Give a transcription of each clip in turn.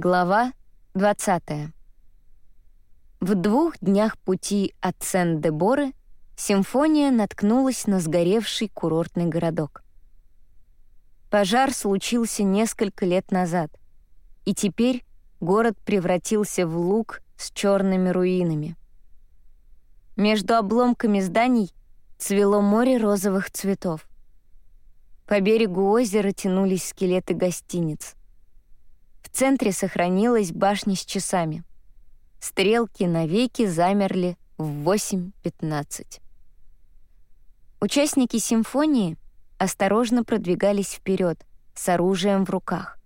Глава 20. В двух днях пути от Сен-де-Боры симфония наткнулась на сгоревший курортный городок. Пожар случился несколько лет назад, и теперь город превратился в луг с черными руинами. Между обломками зданий цвело море розовых цветов. По берегу озера тянулись скелеты гостиниц. В центре сохранилась башня с часами. Стрелки навеки замерли в 8.15. Участники симфонии осторожно продвигались вперед с оружием в руках,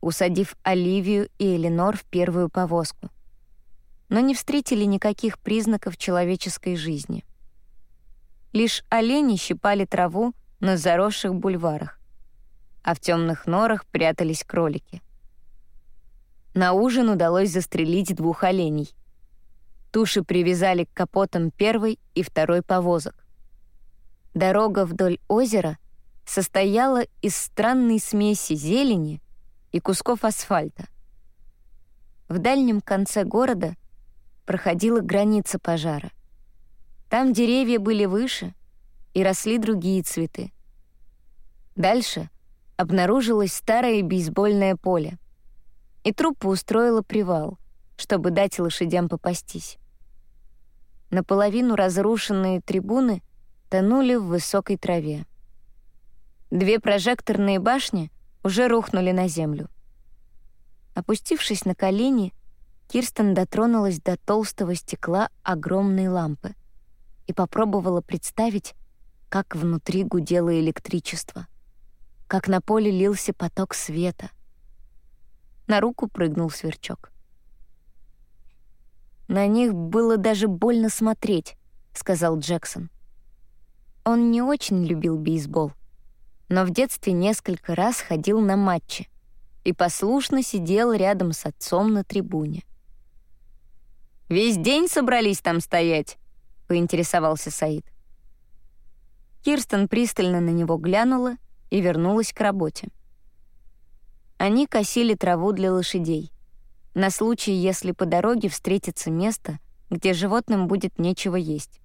усадив Оливию и Эленор в первую повозку. Но не встретили никаких признаков человеческой жизни. Лишь олени щипали траву на заросших бульварах, а в темных норах прятались кролики — на ужин удалось застрелить двух оленей. Туши привязали к капотам первой и второй повозок. Дорога вдоль озера состояла из странной смеси зелени и кусков асфальта. В дальнем конце города проходила граница пожара. Там деревья были выше и росли другие цветы. Дальше обнаружилось старое бейсбольное поле — и труппа устроила привал, чтобы дать лошадям попастись. Наполовину разрушенные трибуны тонули в высокой траве. Две прожекторные башни уже рухнули на землю. Опустившись на колени, Кирстен дотронулась до толстого стекла огромной лампы и попробовала представить, как внутри гудело электричество, как на поле лился поток света — на руку прыгнул сверчок. «На них было даже больно смотреть», — сказал Джексон. Он не очень любил бейсбол, но в детстве несколько раз ходил на матчи и послушно сидел рядом с отцом на трибуне. «Весь день собрались там стоять?» — поинтересовался Саид. Кирстен пристально на него глянула и вернулась к работе. Они косили траву для лошадей. На случай, если по дороге встретится место, где животным будет нечего есть.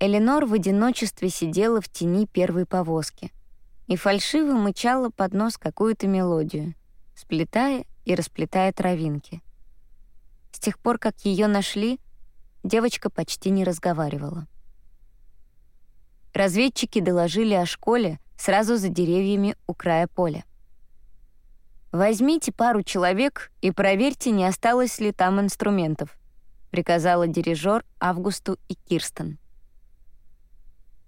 Эленор в одиночестве сидела в тени первой повозки и фальшиво мычала под нос какую-то мелодию, сплетая и расплетая травинки. С тех пор, как ее нашли, девочка почти не разговаривала. Разведчики доложили о школе сразу за деревьями у края поля. «Возьмите пару человек и проверьте, не осталось ли там инструментов», приказала дирижер Августу и Кирстен.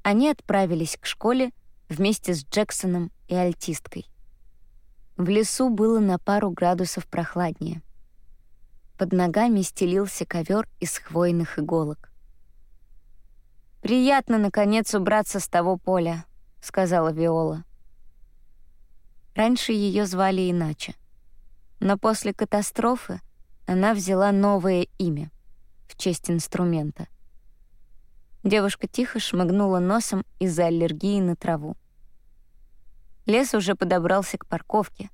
Они отправились к школе вместе с Джексоном и альтисткой. В лесу было на пару градусов прохладнее. Под ногами стелился ковер из хвойных иголок. «Приятно, наконец, убраться с того поля», — сказала Виола. Раньше ее звали иначе. Но после катастрофы она взяла новое имя в честь инструмента. Девушка тихо шмыгнула носом из-за аллергии на траву. Лес уже подобрался к парковке,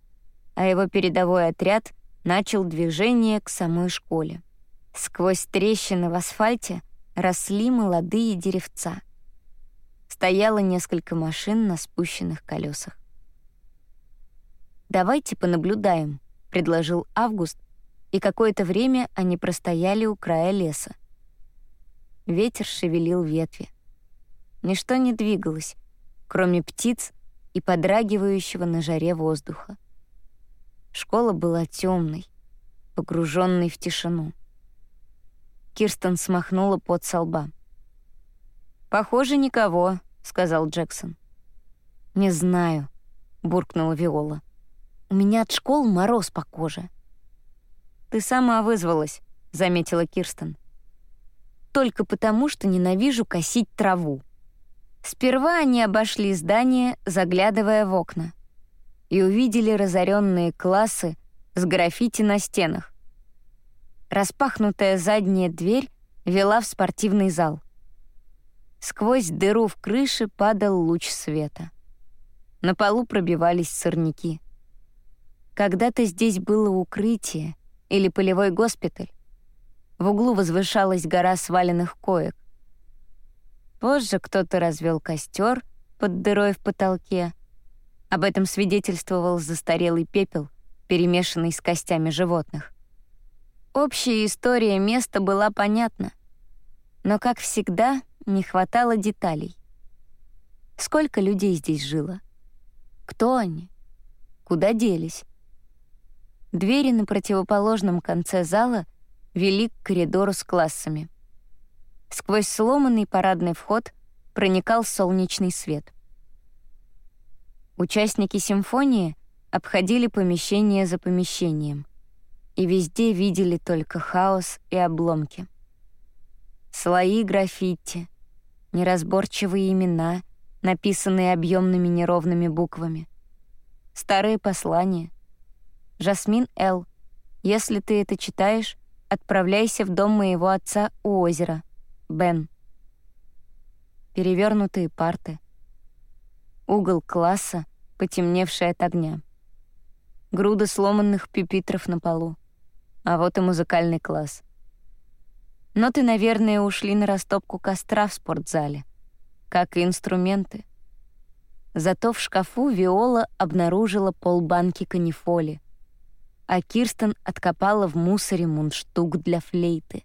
а его передовой отряд начал движение к самой школе. Сквозь трещины в асфальте росли молодые деревца. Стояло несколько машин на спущенных колесах. «Давайте понаблюдаем», — предложил Август, и какое-то время они простояли у края леса. Ветер шевелил ветви. Ничто не двигалось, кроме птиц и подрагивающего на жаре воздуха. Школа была темной, погруженной в тишину. Кирстен смахнула пот со лба. «Похоже, никого», — сказал Джексон. «Не знаю», — буркнула Виола. У меня от школ мороз по коже». «Ты сама вызвалась», — заметила Кирстен. «Только потому, что ненавижу косить траву». Сперва они обошли здание, заглядывая в окна, и увидели разоренные классы с граффити на стенах. Распахнутая задняя дверь вела в спортивный зал. Сквозь дыру в крыше падал луч света. На полу пробивались сорняки. Когда-то здесь было укрытие или полевой госпиталь. В углу возвышалась гора сваленных коек. Позже кто-то развел костер под дырой в потолке. Об этом свидетельствовал застарелый пепел, перемешанный с костями животных. Общая история места была понятна, но, как всегда, не хватало деталей. Сколько людей здесь жило? Кто они? Куда делись? Двери на противоположном конце зала вели к коридору с классами. Сквозь сломанный парадный вход проникал солнечный свет. Участники симфонии обходили помещение за помещением и везде видели только хаос и обломки. Слои граффити, неразборчивые имена, написанные объемными неровными буквами, старые послания. Жасмин Л. Если ты это читаешь, отправляйся в дом моего отца у озера. Бен. Перевернутые парты. Угол класса, потемневший от огня. Груда сломанных пюпитров на полу. А вот и музыкальный класс. Но ты, наверное, ушли на растопку костра в спортзале. Как и инструменты. Зато в шкафу Виола обнаружила полбанки канифоли, а Кирстен откопала в мусоре мундштук для флейты.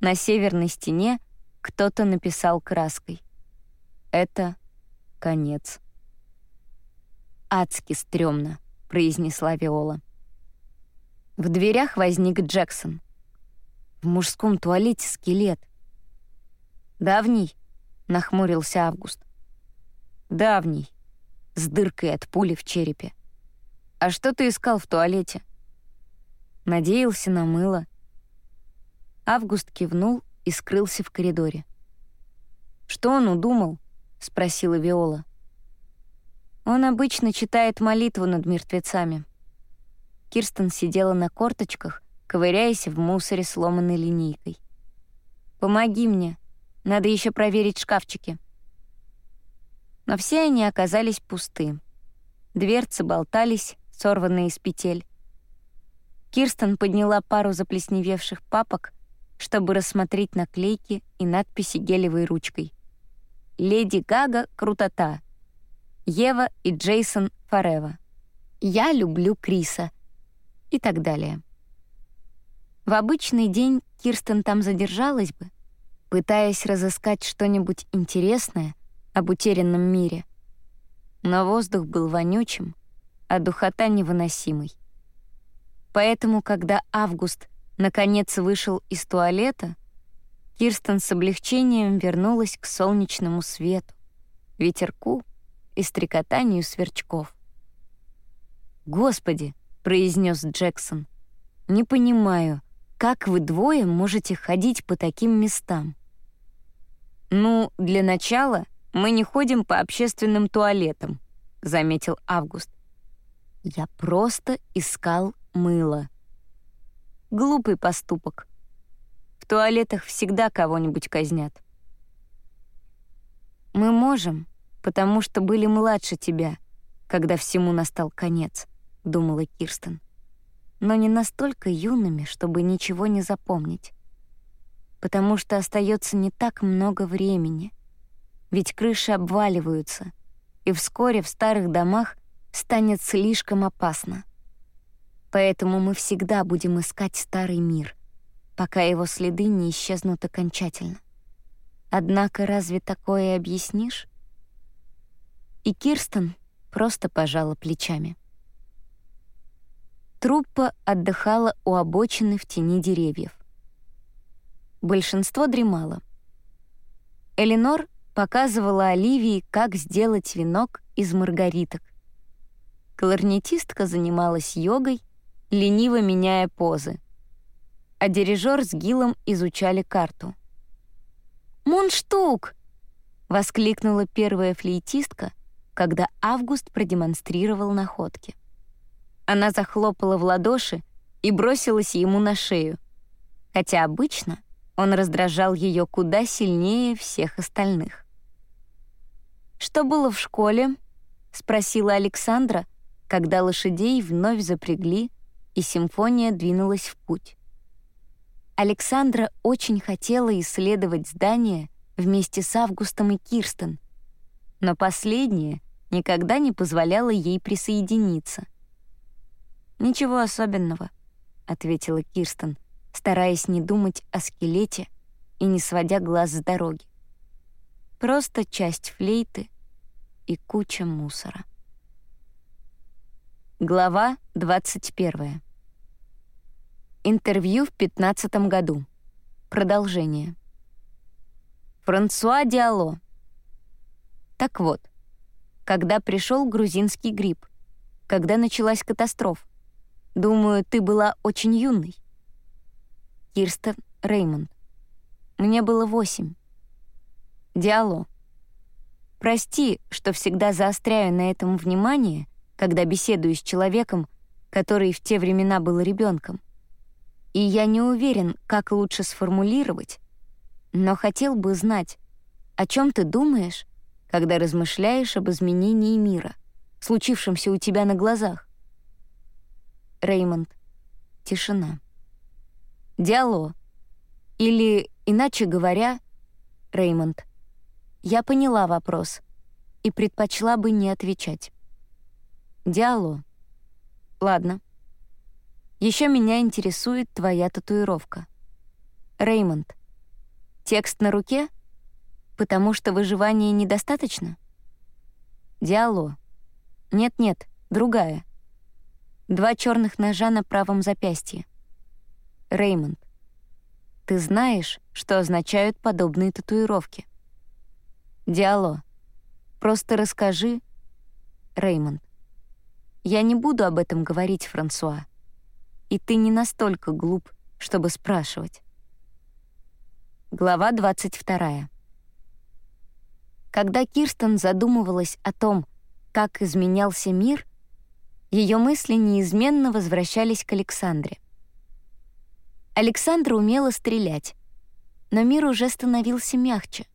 На северной стене кто-то написал краской. Это конец. «Адски стрёмно», — произнесла Виола. В дверях возник Джексон. В мужском туалете скелет. «Давний», — нахмурился Август. «Давний», с дыркой от пули в черепе. «А что ты искал в туалете?» Надеялся на мыло. Август кивнул и скрылся в коридоре. «Что он удумал?» — спросила Виола. «Он обычно читает молитву над мертвецами». Кирстен сидела на корточках, ковыряясь в мусоре сломанной линейкой. «Помоги мне, надо еще проверить шкафчики». Но все они оказались пусты. Дверцы болтались, сорванные из петель. Кирстен подняла пару заплесневевших папок, чтобы рассмотреть наклейки и надписи гелевой ручкой. «Леди Гага — крутота», «Ева и Джейсон Форева», «Я люблю Криса» и так далее. В обычный день Кирстен там задержалась бы, пытаясь разыскать что-нибудь интересное об утерянном мире. Но воздух был вонючим, а духота невыносимой. Поэтому, когда Август наконец вышел из туалета, Кирстен с облегчением вернулась к солнечному свету, ветерку и стрекотанию сверчков. «Господи!» — произнес Джексон. «Не понимаю, как вы двое можете ходить по таким местам?» «Ну, для начала мы не ходим по общественным туалетам», — заметил Август. «Я просто искал мыло». Глупый поступок. В туалетах всегда кого-нибудь казнят. «Мы можем, потому что были младше тебя, когда всему настал конец», — думала Кирстен но не настолько юными, чтобы ничего не запомнить. Потому что остается не так много времени. Ведь крыши обваливаются, и вскоре в старых домах станет слишком опасно. Поэтому мы всегда будем искать старый мир, пока его следы не исчезнут окончательно. Однако разве такое объяснишь? И Кирстен просто пожала плечами. Труппа отдыхала у обочины в тени деревьев. Большинство дремало. Эленор показывала Оливии, как сделать венок из маргариток. Кларнетистка занималась йогой, лениво меняя позы. А дирижер с Гилом изучали карту. «Мунштук!» — воскликнула первая флейтистка, когда Август продемонстрировал находки. Она захлопала в ладоши и бросилась ему на шею, хотя обычно он раздражал ее куда сильнее всех остальных. «Что было в школе?» — спросила Александра, когда лошадей вновь запрягли, и симфония двинулась в путь. Александра очень хотела исследовать здание вместе с Августом и Кирстен, но последняя никогда не позволяла ей присоединиться. «Ничего особенного», — ответила Кирстен, стараясь не думать о скелете и не сводя глаз с дороги. «Просто часть флейты и куча мусора». Глава 21. Интервью в 15 году. Продолжение. Франсуа Диало. Так вот, когда пришел грузинский грипп, когда началась катастрофа, думаю, ты была очень юной. Кирстен Реймонд. Мне было восемь. Диало. Прости, что всегда заостряю на этом внимание — когда беседую с человеком, который в те времена был ребенком. И я не уверен, как лучше сформулировать, но хотел бы знать, о чем ты думаешь, когда размышляешь об изменении мира, случившемся у тебя на глазах. Реймонд. Тишина. Диало. Или, иначе говоря, Реймонд. Я поняла вопрос и предпочла бы не отвечать. Диало. Ладно. Еще меня интересует твоя татуировка. Реймонд. Текст на руке? Потому что выживания недостаточно? Диало. Нет-нет, другая. Два черных ножа на правом запястье. Реймонд. Ты знаешь, что означают подобные татуировки? Диало. Просто расскажи. Реймонд. Я не буду об этом говорить, Франсуа. И ты не настолько глуп, чтобы спрашивать. Глава 22. Когда Кирстен задумывалась о том, как изменялся мир, ее мысли неизменно возвращались к Александре. Александра умела стрелять, но мир уже становился мягче,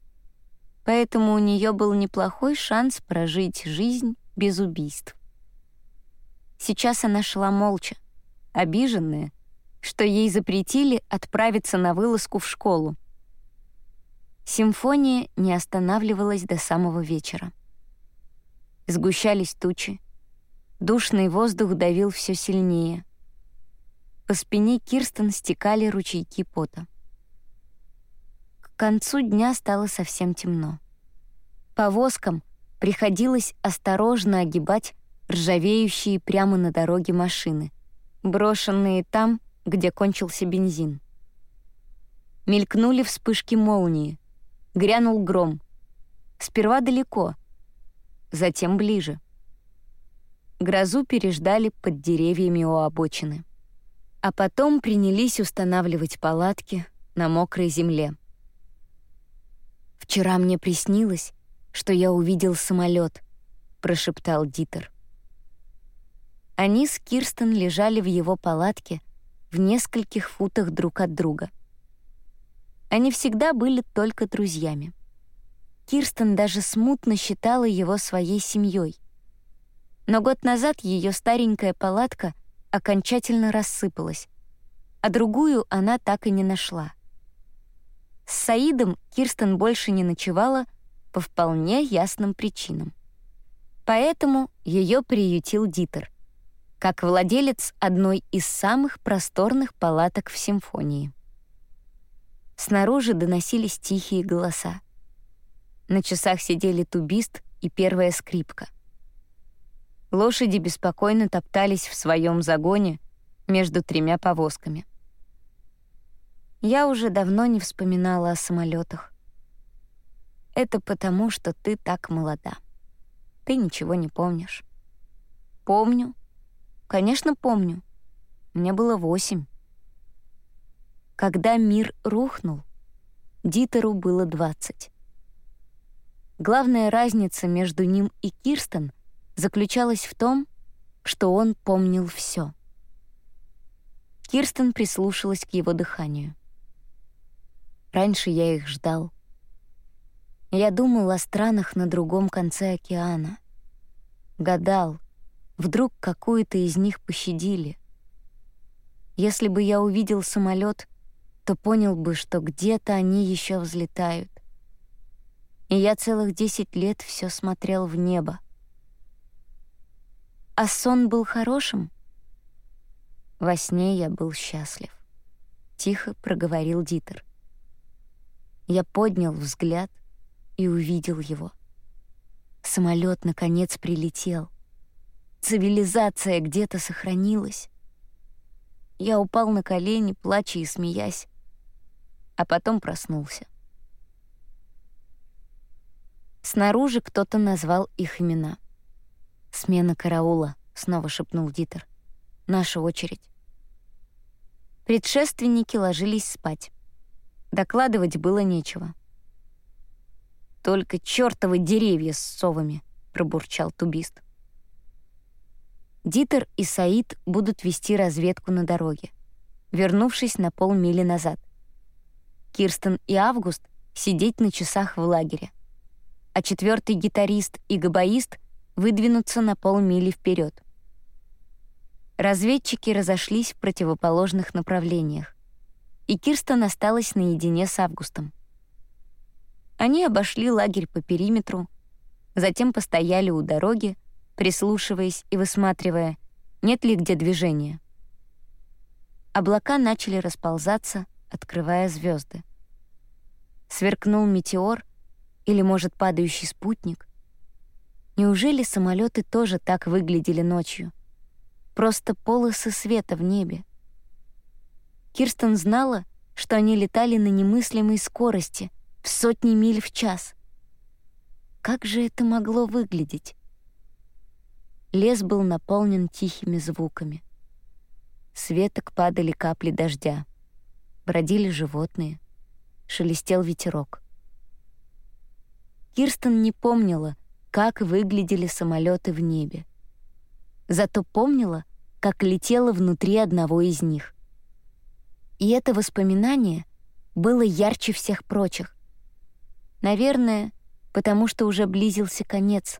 поэтому у нее был неплохой шанс прожить жизнь без убийств. Сейчас она шла молча, обиженная, что ей запретили отправиться на вылазку в школу. Симфония не останавливалась до самого вечера. Сгущались тучи. Душный воздух давил все сильнее. По спине Кирстен стекали ручейки пота. К концу дня стало совсем темно. Повозкам приходилось осторожно огибать ржавеющие прямо на дороге машины, брошенные там, где кончился бензин. Мелькнули вспышки молнии, грянул гром. Сперва далеко, затем ближе. Грозу переждали под деревьями у обочины. А потом принялись устанавливать палатки на мокрой земле. «Вчера мне приснилось, что я увидел самолет», — прошептал Дитер. Они с Кирстен лежали в его палатке в нескольких футах друг от друга. Они всегда были только друзьями. Кирстен даже смутно считала его своей семьей. Но год назад ее старенькая палатка окончательно рассыпалась, а другую она так и не нашла. С Саидом Кирстен больше не ночевала по вполне ясным причинам. Поэтому ее приютил Дитер — как владелец одной из самых просторных палаток в симфонии. Снаружи доносились тихие голоса. На часах сидели тубист и первая скрипка. Лошади беспокойно топтались в своем загоне между тремя повозками. Я уже давно не вспоминала о самолетах. Это потому, что ты так молода. Ты ничего не помнишь. Помню, Конечно, помню. Мне было восемь. Когда мир рухнул, Дитеру было двадцать. Главная разница между ним и Кирстен заключалась в том, что он помнил все. Кирстен прислушалась к его дыханию. Раньше я их ждал. Я думал о странах на другом конце океана. Гадал, Вдруг какую-то из них пощадили. Если бы я увидел самолет, то понял бы, что где-то они еще взлетают. И я целых десять лет все смотрел в небо. А сон был хорошим? Во сне я был счастлив. Тихо проговорил Дитер. Я поднял взгляд и увидел его. Самолет наконец прилетел. Цивилизация где-то сохранилась. Я упал на колени, плача и смеясь, а потом проснулся. Снаружи кто-то назвал их имена. «Смена караула», — снова шепнул Дитер. «Наша очередь». Предшественники ложились спать. Докладывать было нечего. «Только чертовы деревья с совами», — пробурчал тубист. Дитер и Саид будут вести разведку на дороге, вернувшись на полмили назад. Кирстен и Август сидеть на часах в лагере, а четвертый гитарист и габаист выдвинутся на полмили вперед. Разведчики разошлись в противоположных направлениях, и Кирстен осталась наедине с Августом. Они обошли лагерь по периметру, затем постояли у дороги, прислушиваясь и высматривая, нет ли где движения. Облака начали расползаться, открывая звезды. Сверкнул метеор или, может, падающий спутник. Неужели самолеты тоже так выглядели ночью? Просто полосы света в небе. Кирстен знала, что они летали на немыслимой скорости — в сотни миль в час. Как же это могло выглядеть? Лес был наполнен тихими звуками. С веток падали капли дождя. Бродили животные. Шелестел ветерок. Кирстен не помнила, как выглядели самолеты в небе. Зато помнила, как летела внутри одного из них. И это воспоминание было ярче всех прочих. Наверное, потому что уже близился конец.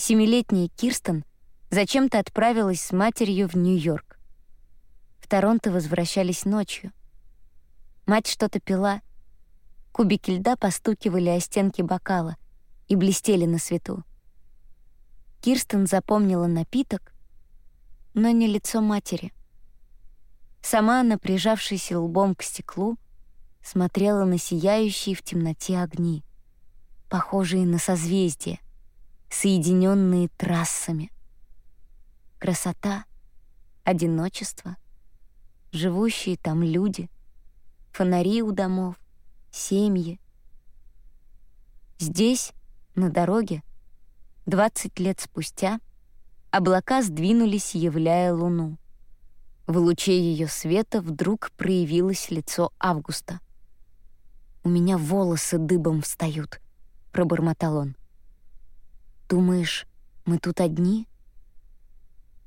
Семилетняя Кирстен зачем-то отправилась с матерью в Нью-Йорк. В Торонто возвращались ночью. Мать что-то пила. Кубики льда постукивали о стенки бокала и блестели на свету. Кирстен запомнила напиток, но не лицо матери. Сама она, прижавшись лбом к стеклу, смотрела на сияющие в темноте огни, похожие на созвездия, соединенные трассами. Красота, одиночество, живущие там люди, фонари у домов, семьи. Здесь, на дороге, 20 лет спустя, облака сдвинулись, являя луну. В луче ее света вдруг проявилось лицо Августа — у меня волосы дыбом встают», — пробормотал он. «Думаешь, мы тут одни?»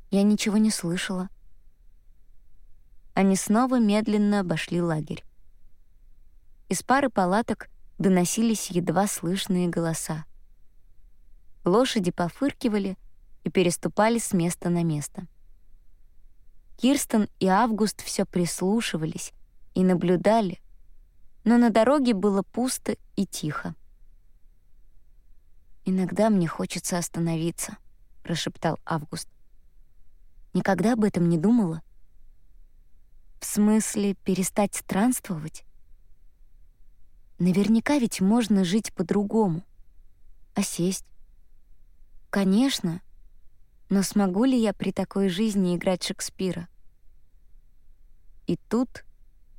Я ничего не слышала. Они снова медленно обошли лагерь. Из пары палаток доносились едва слышные голоса. Лошади пофыркивали и переступали с места на место. Кирстен и Август все прислушивались и наблюдали, но на дороге было пусто и тихо. «Иногда мне хочется остановиться», — прошептал Август. «Никогда об этом не думала?» «В смысле перестать странствовать?» «Наверняка ведь можно жить по-другому. А сесть?» «Конечно. Но смогу ли я при такой жизни играть Шекспира?» И тут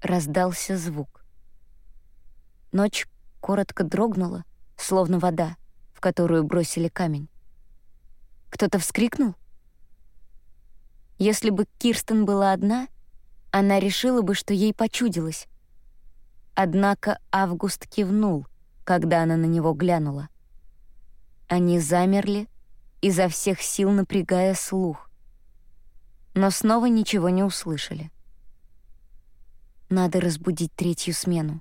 раздался звук. Ночь коротко дрогнула, словно вода, которую бросили камень. Кто-то вскрикнул? Если бы Кирстен была одна, она решила бы, что ей почудилось. Однако Август кивнул, когда она на него глянула. Они замерли, изо всех сил напрягая слух. Но снова ничего не услышали. Надо разбудить третью смену.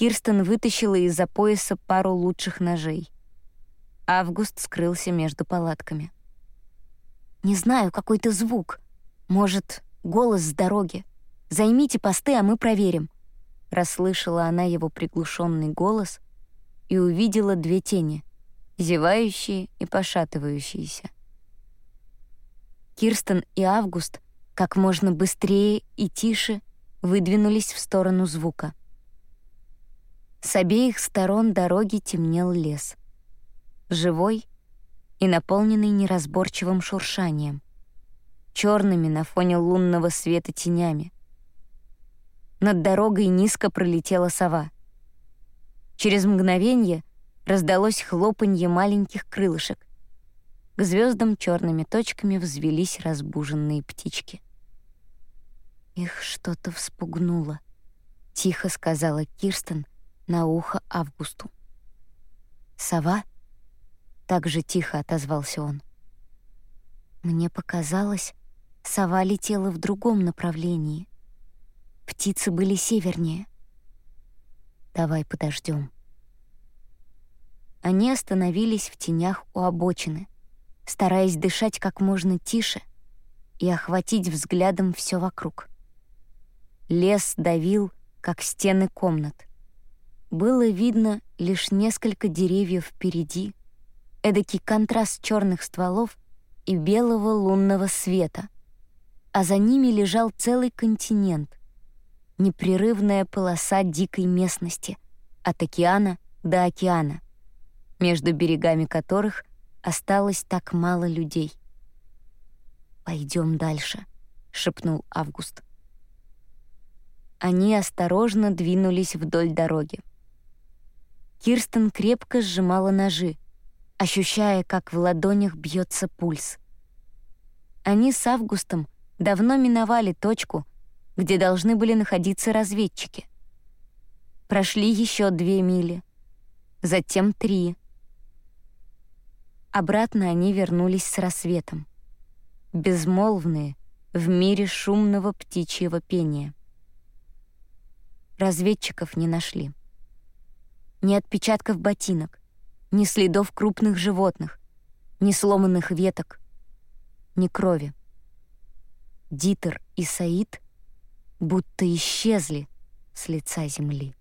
Кирстен вытащила из-за пояса пару лучших ножей. Август скрылся между палатками. «Не знаю, какой-то звук. Может, голос с дороги. Займите посты, а мы проверим». Расслышала она его приглушенный голос и увидела две тени, зевающие и пошатывающиеся. Кирстен и Август как можно быстрее и тише выдвинулись в сторону звука. С обеих сторон дороги темнел лес. Живой и наполненный неразборчивым шуршанием, черными на фоне лунного света тенями. Над дорогой низко пролетела сова. Через мгновение раздалось хлопанье маленьких крылышек. К звездам черными точками взвелись разбуженные птички. «Их что-то вспугнуло», — тихо сказала Кирстен на ухо Августу. «Сова?» — так же тихо отозвался он. Мне показалось, сова летела в другом направлении. Птицы были севернее. «Давай подождем. Они остановились в тенях у обочины, стараясь дышать как можно тише и охватить взглядом все вокруг. Лес давил, как стены комнат. Было видно лишь несколько деревьев впереди, эдакий контраст черных стволов и белого лунного света, а за ними лежал целый континент, непрерывная полоса дикой местности от океана до океана, между берегами которых осталось так мало людей. «Пойдем дальше», — шепнул Август. Они осторожно двинулись вдоль дороги. Кирстен крепко сжимала ножи, ощущая, как в ладонях бьется пульс. Они с Августом давно миновали точку, где должны были находиться разведчики. Прошли еще две мили, затем три. Обратно они вернулись с рассветом. Безмолвные, в мире шумного птичьего пения. Разведчиков не нашли. Ни отпечатков ботинок, ни следов крупных животных, ни сломанных веток, ни крови. Дитер и Саид будто исчезли с лица земли.